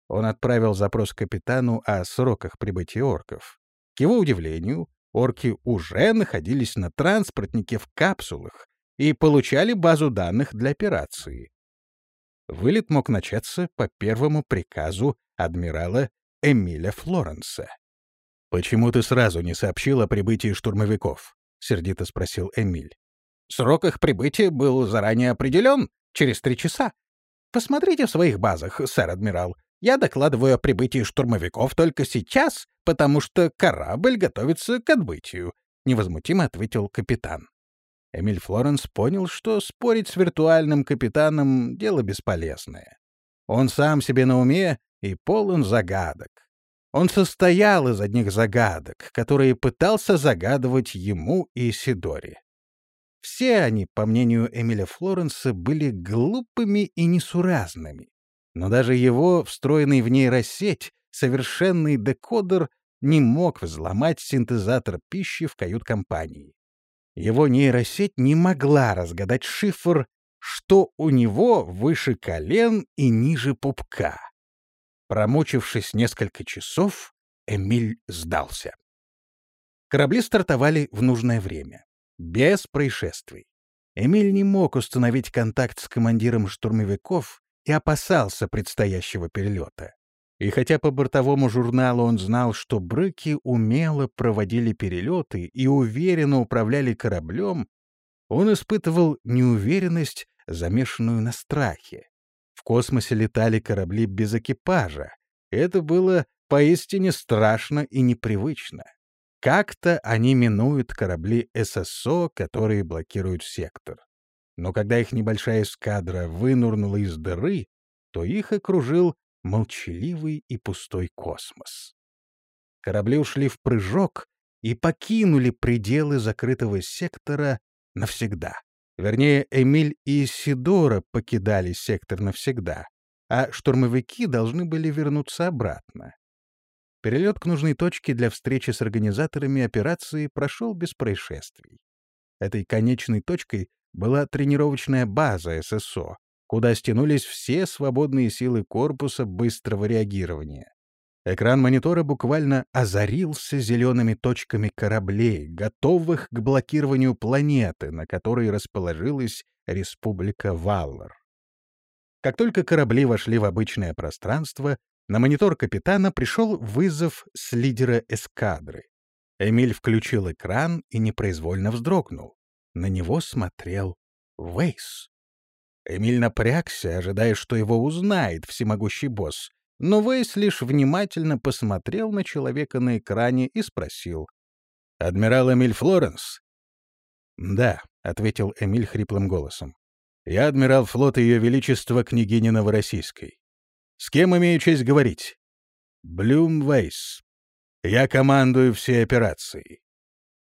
Он отправил запрос капитану о сроках прибытия орков. К его удивлению, орки уже находились на транспортнике в капсулах и получали базу данных для операции. Вылет мог начаться по первому приказу адмирала Эмиля Флоренса. «Почему ты сразу не сообщил о прибытии штурмовиков?» — сердито спросил Эмиль. «Срок их прибытия был заранее определен, через три часа. Посмотрите в своих базах, сэр-адмирал. Я докладываю о прибытии штурмовиков только сейчас, потому что корабль готовится к отбытию», — невозмутимо ответил капитан. Эмиль Флоренс понял, что спорить с виртуальным капитаном — дело бесполезное. Он сам себе на уме и полон загадок. Он состоял из одних загадок, которые пытался загадывать ему и Сидоре. Все они, по мнению Эмиля Флоренса, были глупыми и несуразными. Но даже его встроенный в нейросеть совершенный декодер не мог взломать синтезатор пищи в кают-компании. Его нейросеть не могла разгадать шифр, что у него выше колен и ниже пупка. Промучившись несколько часов, Эмиль сдался. Корабли стартовали в нужное время. без происшествий. Эмиль не мог установить контакт с командиром штурмовиков и опасался предстоящего перелета. И хотя по бортовому журналу он знал, что брыки умело проводили перелеты и уверенно управляли кораблем, он испытывал неуверенность, замешанную на страхе. Космосе летали корабли без экипажа. Это было поистине страшно и непривычно. Как-то они минуют корабли ССО, которые блокируют сектор. Но когда их небольшая эскадра вынурнула из дыры, то их окружил молчаливый и пустой космос. Корабли ушли в прыжок и покинули пределы закрытого сектора навсегда. Вернее, Эмиль и Сидора покидали сектор навсегда, а штурмовики должны были вернуться обратно. Перелет к нужной точке для встречи с организаторами операции прошел без происшествий. Этой конечной точкой была тренировочная база ССО, куда стянулись все свободные силы корпуса быстрого реагирования. Экран монитора буквально озарился зелеными точками кораблей, готовых к блокированию планеты, на которой расположилась Республика Валлар. Как только корабли вошли в обычное пространство, на монитор капитана пришел вызов с лидера эскадры. Эмиль включил экран и непроизвольно вздрогнул. На него смотрел Вейс. Эмиль напрягся, ожидая, что его узнает всемогущий босс, но Вейс лишь внимательно посмотрел на человека на экране и спросил. «Адмирал Эмиль Флоренс?» «Да», — ответил Эмиль хриплым голосом. «Я адмирал флота Ее Величества княгини Новороссийской. С кем имею честь говорить? Блюм Вейс. Я командую всей операцией.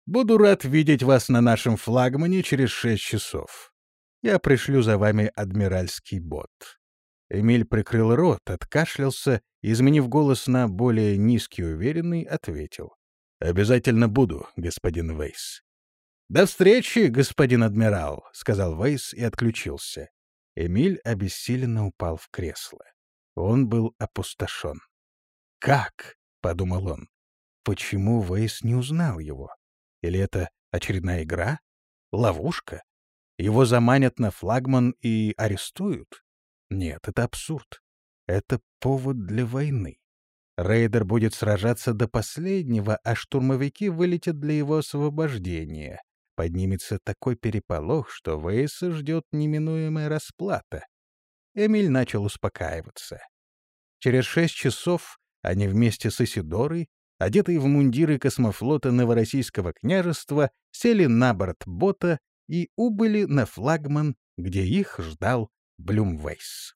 Буду рад видеть вас на нашем флагмане через шесть часов. Я пришлю за вами адмиральский бот». Эмиль прикрыл рот, откашлялся, изменив голос на более низкий уверенный, ответил. «Обязательно буду, господин Вейс». «До встречи, господин адмирал», — сказал Вейс и отключился. Эмиль обессиленно упал в кресло. Он был опустошен. «Как?» — подумал он. «Почему Вейс не узнал его? Или это очередная игра? Ловушка? Его заманят на флагман и арестуют? Нет, это абсурд. Это повод для войны. Рейдер будет сражаться до последнего, а штурмовики вылетят для его освобождения. Поднимется такой переполох, что Вейса ждет неминуемая расплата. Эмиль начал успокаиваться. Через шесть часов они вместе с Исидорой, одетые в мундиры космофлота Новороссийского княжества, сели на борт бота и убыли на флагман, где их ждал Блюмвейс.